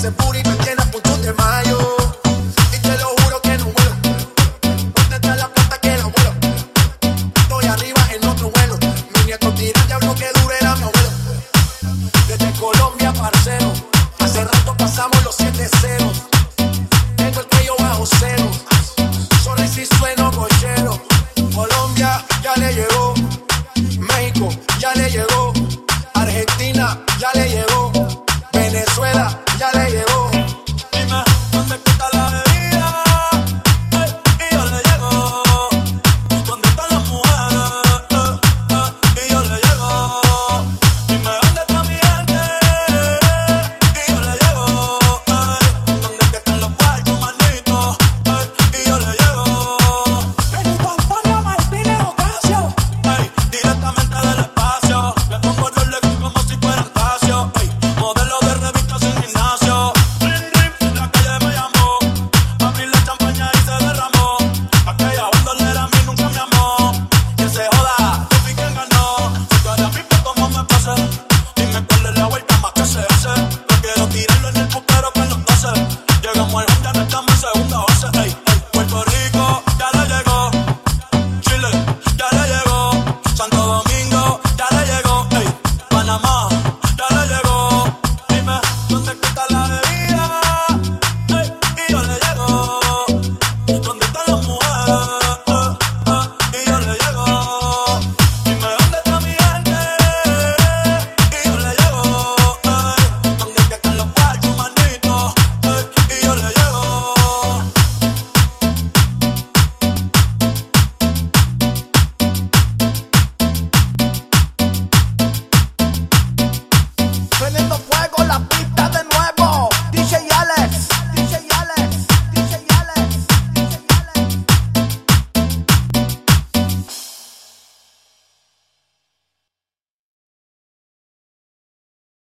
ese puri me tiene de mayo. Y te lo juro que no vuelo. ¿Dónde está la plata que la vuelo? Estoy arriba en otro vuelo. Mi nieto tira ya lo que dure era mi abuelo. Desde Colombia, parcero. Hace rato pasamos los siete ceros. Tengo el cuello bajo cero. Solo si sueno cochero. Colombia ya le llegó. México ya le llegó. Argentina ya le llegó.